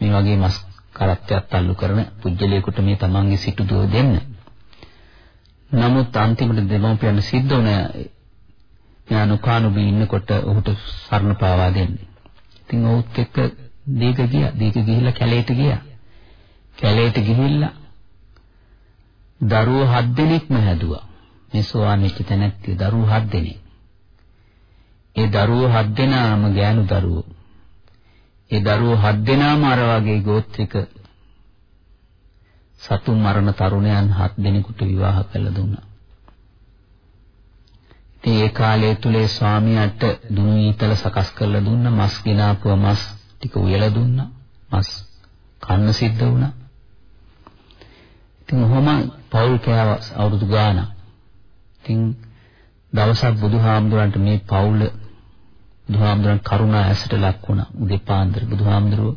Speaker 2: මේ වගේ මස් කරත්තයක් තල්ලු කරන පුජ්‍යලයකට මේ තමන්ගේ සිටුදුව දෙන්න. නමුත් අන්තිමට දෙමව්පියන් සිද්ධ වුණා ඥානුකානුබී ඉන්නකොට ඔහුට සරණ පාවා දෙන්නේ. ඉතින් ඔහුත් එක්ක දීක ගියා. දීක ගිහිල්ලා කැලේට ගියා. කැලේට ගිහිල්ලා දරුවෝ හත් දෙනෙක්ම හැදුවා. මේ සෝවාන් වෙච්ච තැනැත්තිය දරුවෝ හත් දෙනෙක්. ඒ දරුවෝ හත් දෙනාම ගෑනු දරුවෝ. ඒ දරුවෝ හත් දෙනාම අර වගේ ගෝත්‍රික සතුන් මරණ තරුණයන් හත් දෙනෙකුට විවාහ කළ දුන්නා. ඉතින් ඒ කාලය තුලේ ස්වාමියාට දුනු ඊතල සකස් කරලා දුන්න මස් ගినాපුව මස් ටික උයලා දුන්නා. මස් කන්න සිද්ධ වුණා. ඉතින් ඔහොම පෞල් කෑව අවුරුදු ගාණක්. ඉතින් දවසක් බුදුහාමුදුරන්ට මේ පෞල් බුදුහාමුදුරන් කරුණා ඇසට ලක් වුණා. උදේ පාන්දර බුදුහාමුදුරුව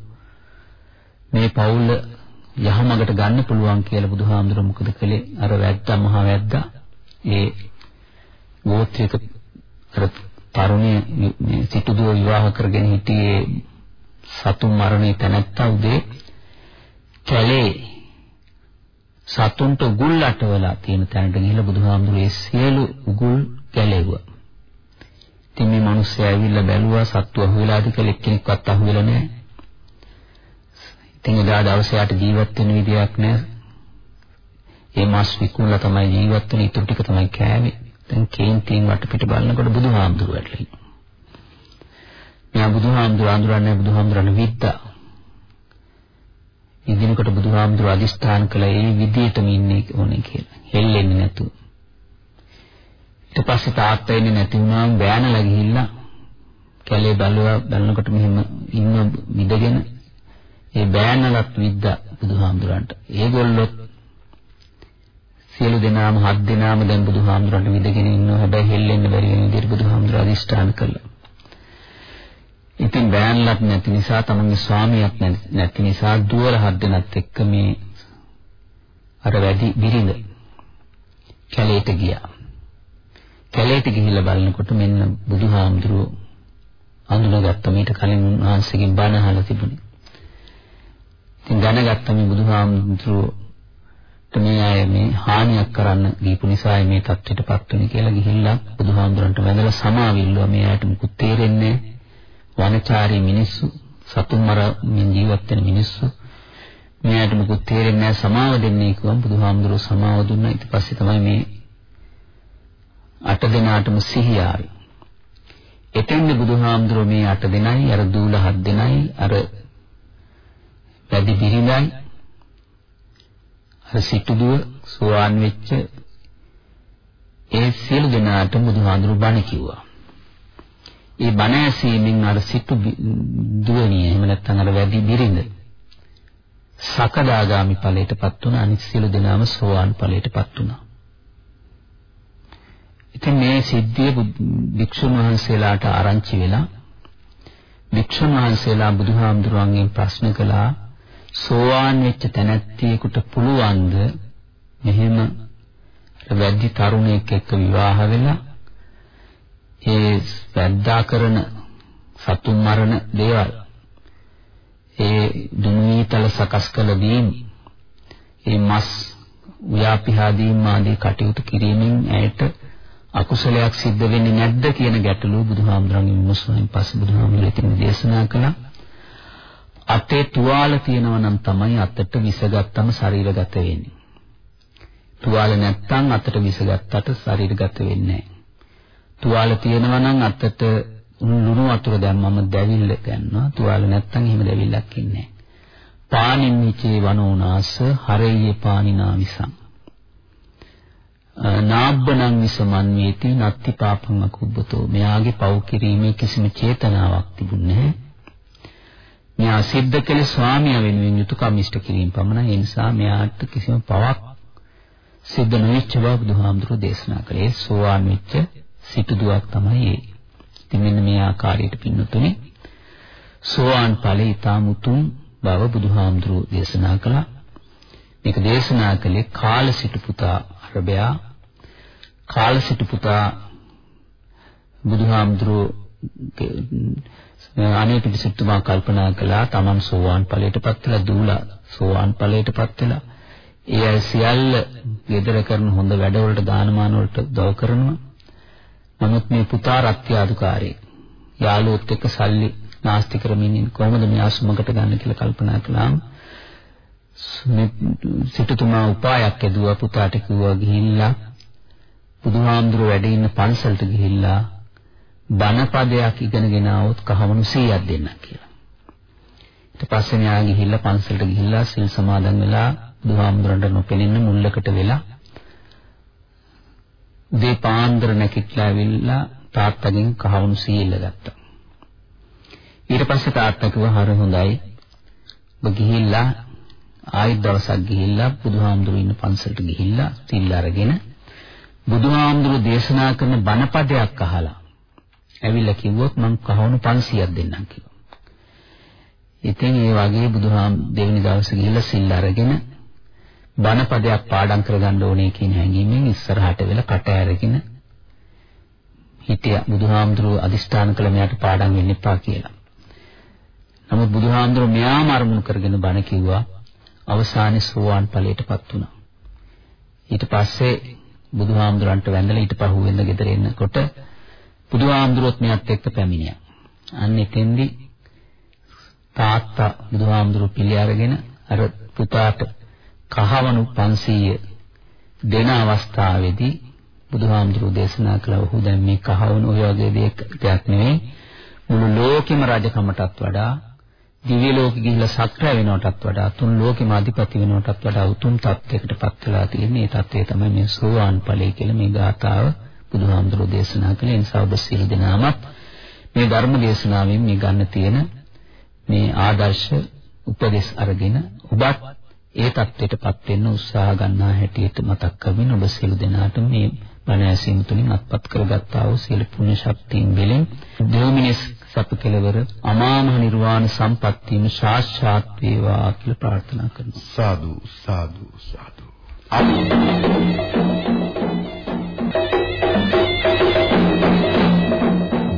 Speaker 2: මේ පෞල් යහමගට ගන්න පුළුවන් කියලා බුදුහාමුදුරුව මොකද කළේ? අර වැද්දා මහ වැද්දා ඒ ගෝත්‍රික අර තරුණිය මේ සිටුදුව විවාහ කරගෙන හිටියේ සතුන් මරණේ තැනැත්තා උදේ කැලේ සතුන්ට උගුල් අටවලා තියෙන තැනට ගිහිල්ලා බුදුහාමුදුරේ සියලු උගුල් ගැලෙව්වා. ඉතින් මේ මිනිස්සයා ඇවිල්ලා බැලුවා සත්තු අහුවෙලාද කියලා එක්කෙනෙක්වත් අහුවෙලා නැහැ. ඉතින් එදා දවසේ යාට ජීවත් වෙන්න විදියක් නැහැ. ඒ මාස් විකුණලා තමයි ජීවත් වෙන්නේ. ඊටු ටික තමයි කෑවේ. දැන් කේන්තියෙන් වටපිට බලනකොට බුදුහාමුදුරුවෝ ඇట్లా ඉන්නවා. මෙයා බුදුහාමුදුරුවෝ අඳුරන්නේ බුදුහාමුදුරන් විද්දා. ඉදිනකොට බුදුහාමුදුරුවෝ අදිස්ථාන කළ ඒ විදියටම ඉන්නේ ඕනේ කියලා. හෙල්ලෙන්නේ නැතුව. ඊට පස්සේ තාත්තා ඉන්නේ නැති වුණාම බෑනලා ගිහිල්ලා කැලේ බැලුවා බලනකොට මෙහෙම ඉන්න විදගෙන ඒ බෑනලත් විද්දා බුදුහාමුදුරන්ට. ඒගොල්ලොත් සියලු දෙනාම හත් දෙනාම දැන් බුදුහාමුදුරන්ට විදගෙන ඉන්නවා. හැබැයි හෙල්ලෙන්න බැරි වෙන විදිහට බුදුහාමුදුර අදිෂ්ඨාන කළා. ඉතින් බෑන්ලත් නැති නිසා තමන්ගේ ස්වාමියක් නැති නිසා දුවල හත් දෙනත් එක්ක මේ අර වැඩි බිරිඳ කැලේට ගියා. කැලේට ගිහිල්ලා බලනකොට මෙන්න බුදුහාමුදුරුවෝ අඳුනගත්ත මීට කලින් උන්වහන්සේගෙන් බණ අහලා තිබුණේ. ඉතින් දැනගත්ත මේ බුදුහාමුදුරුවෝ මේ අය මේ හානියක් කරන්න දීපු නිසා මේ தත්ත්වයටපත් වෙන්නේ කියලා ගිහිල්ලා බුදුහාමුදුරන්ට වැඳලා සමාවිල්ලුවා මේ අයට මුකුත් තේරෙන්නේ වනචාරී මිනිස්සු සතුන් මරමින් ජීවත් වෙන මිනිස්සු. මේ අයට මුකුත් තේරෙන්නේ නැහැ සමාව දෙන්නේ කිව්වම බුදුහාමුදුරුවෝ සමාව දුන්නා. ඊට පස්සේ තමයි මේ අට දෙනාටම සිහිය ආවේ. එතෙන්ද බුදුහාමුදුරුවෝ මේ අට දෙනයි අර දූල හත් දෙනයි අර වැඩි බිරිඳයි අර සිටුදුව සෝවාන් වෙච්ච ඒ සියලු දෙනාට බුදුහාඳුරු බණ කිව්වා. ඒ බණ ඇසීමෙන් අර සිටු දුවණිය එහෙම නැත්නම් අර වැඩි බිරිඳ සකදාගාමි ඵලයටපත් වුණා අනිත් සියලු දෙනාම සෝවාන් ඵලයටපත් වුණා. ඉතින් මේ සිද්ධිය භික්ෂුන් වහන්සේලාට ආරංචි වෙලා භික්ෂුන් වහන්සේලා බුදුහාමුදුරුවන්ගෙන් ප්‍රශ්න කළා සෝවාන් වෙච්ච තැනැත්තියෙකුට පුළුවන්ද මෙහෙම වැඩි තරුණයෙක් එක්ක විවාහ වෙලා ඒ වැද්දා කරන සතුන් මරණ දේවල් ඒ දුනීතල සකස් කළ දීම් ඒ මස් ව්‍යාපිහාදීම් ආදී කටයුතු කිරීමෙන් ඇයට අකුසලයක් සිද්ධ වෙන්නේ නැද්ද කියන ගැටලුව බුදුහාමුදුරන්ගේ විමසුමෙන් පස්සේ බුදුහාමුදුරේ ඉතින් දේශනා කළා. අතේ තුවාල තියෙනවා නම් තමයි අතට විසගත්තම ශරීරගත වෙන්නේ. තුවාල නැත්තම් අතට විසගත්තට ශරීරගත වෙන්නේ නැහැ. තුවාල තියෙනවා නම් අතට ලුණු වතුර දැම්මම දැවිල්ල ගන්නවා. තුවාල නැත්තම් එහෙම දැවිල්ලක් ඉන්නේ නැහැ. පානින්නිචේ වනෝනාස හරෙය්‍ය පානිනා විසං. නාබ්බනං විසමන් වේති නත්ති පාපං අකුබ්බතෝ. මෙයාගේ පව් කිරීමේ කිසිම චේතනාවක් තිබුණේ නැහැ. මෙයා සිද්ධ කළ ස්වාමියා වෙනුවෙන් යුතුයකම් ඉෂ්ට කිරීම පමණයි. ඒ නිසා මෙයාට කිසිම පවක් සිද්ධ නොවිච්ච බව බුදුහාමුදුරෝ දේශනා කළේ. සෝවාන් වෙච්ච සිටුදුවක් තමයි ඒ. ඉතින් මෙන්න මේ ආකාරයට පින්නතුනේ සෝවාන් ඵලෙ ඊටම උතුම් බව බුදුහාමුදුරෝ දේශනා කළා. මේක දේශනා කළේ කාලසිටු පුතා අරබයා කාලසිටු පුතා බුදුහාමුදුරෝ අනේ පිටිසුතුමා කල්පනා කළා Taman සෝවාන් ඵලයටපත් වෙලා දූලා සෝවාන් ඵලයටපත් වෙලා ඒ අය සියල්ල gedara කරන හොඳ වැඩවලට දානමාන වලට දව කරනවා. නමුත් මේ පුතා රත්යාදුකාරී යාළුවොත් එක්ක සල්ලි නාස්ති කරමින් කොහොමද මේ ආසුමකට ගන්න කියලා කල්පනා කළාම සිටුතුමා උපායක් ඇදුවා පුතාට කිව්වා ගිහිල්ලා බුදුහාමුදුරුව වැඩ ඉන්න පන්සලට ගිහිල්ලා බණපදයක් ඉගෙනගෙන આવොත් කහවණු 100ක් දෙන්න කියලා. ඊට පස්සේ න්යා ගිහිල්ලා පන්සලට ගිහිල්ලා සිල් සමාදන් වෙලා බුදුහාමුදුරන්ට නොපෙනෙන්න මුල්ලකට වෙලා උදේ පාන්දර නැගිටලා ඇවිල්ලා තාත්තගෙන් කහවණු 100 ඉල්ල ගත්තා. ඊට පස්සේ තාත්තා කිව්වා හරි හොඳයි. ඔබ ගිහිල්ලා ආයෙත් දවසක් ගිහිල්ලා බුදුහාමුදුරු ඉන්න පන්සලට ගිහිල්ලා සිල් අරගෙන බුදුහාමුදුරු දේශනා කරන බණපදයක් අහලා ඇවිල්ලා කිව්වොත් මං කහවණු 500ක් දෙන්නම් කිව්වා. ඉතින් ඒ වගේ බුදුහාම දෙවෙනි දවසේ ගිහිල්ලා සිල් අරගෙන බණපදයක් පාඩම් කරගන්න ඕනේ කියන හැඟීමෙන් ඉස්සරහට වෙලා කට ඇරගෙන හිටියා බුදුහාමුදුරුව අදිස්ථාන කළ මෙයාට පාඩම් වෙන්න එපා කියලා. නමුත් බුදුහාමුදුරුව මෙයාම අරමුණු කරගෙන බණ කිව්වා අවසානයේ සෝවාන් ඵලයටපත් වුණා. ඊට පස්සේ බුදුහාමුදුරන්ට වැඳලා ඊට පහුවෙන්ද ගෙදර එනකොට බුදුහාමුදුරුවොත් මෙයත් එක්ක පැමිණියා. අන්න එතෙන්දි තාත්තා බුදුහාමුදුරුව පිළි අරගෙන අර පුතාට කහවණු 500 දෙන අවස්ථාවේදී බුදුහාමුදුරුවෝ දේශනා කළා ඔහු දැන් මේ කහවණු ඔය වගේ දෙයක් නෙවෙයි මුළු ලෝකෙම රජකමටත් වඩා දිව්‍ය ලෝකෙ ගිහිල්ලා සක්‍ර වෙනවටත් වඩා තුන් ලෝකෙම අධිපති වෙනවටත් වඩා උතුම් තත්යකටපත් වෙලා තියෙන මේ තත්වය තමයි මේ සෝවාන් ඵලය කියලා මේ ගාථාව බුදුහාමුදුරෝ දේශනා කළේ. ඒ නිසා ඔබ සියලු දෙනාමත් මේ ධර්ම දේශනාවෙන් මේ ගන්න තියෙන මේ ආදර්ශ උපදෙස් අරගෙන ඔබත් ඒ தත්ත්වයටපත් වෙන්න උත්සාහ ගන්නා හැටියට මතක් කරමින් ඔබ සියලු දෙනාට මේ බණ ඇසීම තුළින් අත්පත් කරගත්තා වූ සියලු පුණ්‍ය ශක්තියින් බෙලෙන් දෙවමිනිස් සප කෙලවර අමා මහ නිර්වාණ සම්පත්තියම සාක්ෂාත් වේවා කියලා ප්‍රාර්ථනා කරනවා.
Speaker 1: සාදු සාදු සාදු.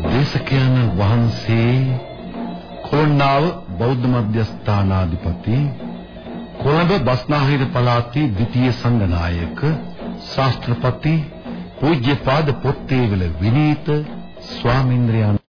Speaker 1: දේශකයන් වහන්සේ කොණ්ඩාව බෞද්ධ මධ්‍යස්ථානාධිපති කොළඹ බස්නාහිර පළාතේ ද්විතීය සංඝනායක ශාස්ත්‍රපති පූජ්‍යපාද පොත්තේවල විනීත ස්වාමීන්ද්‍රයන්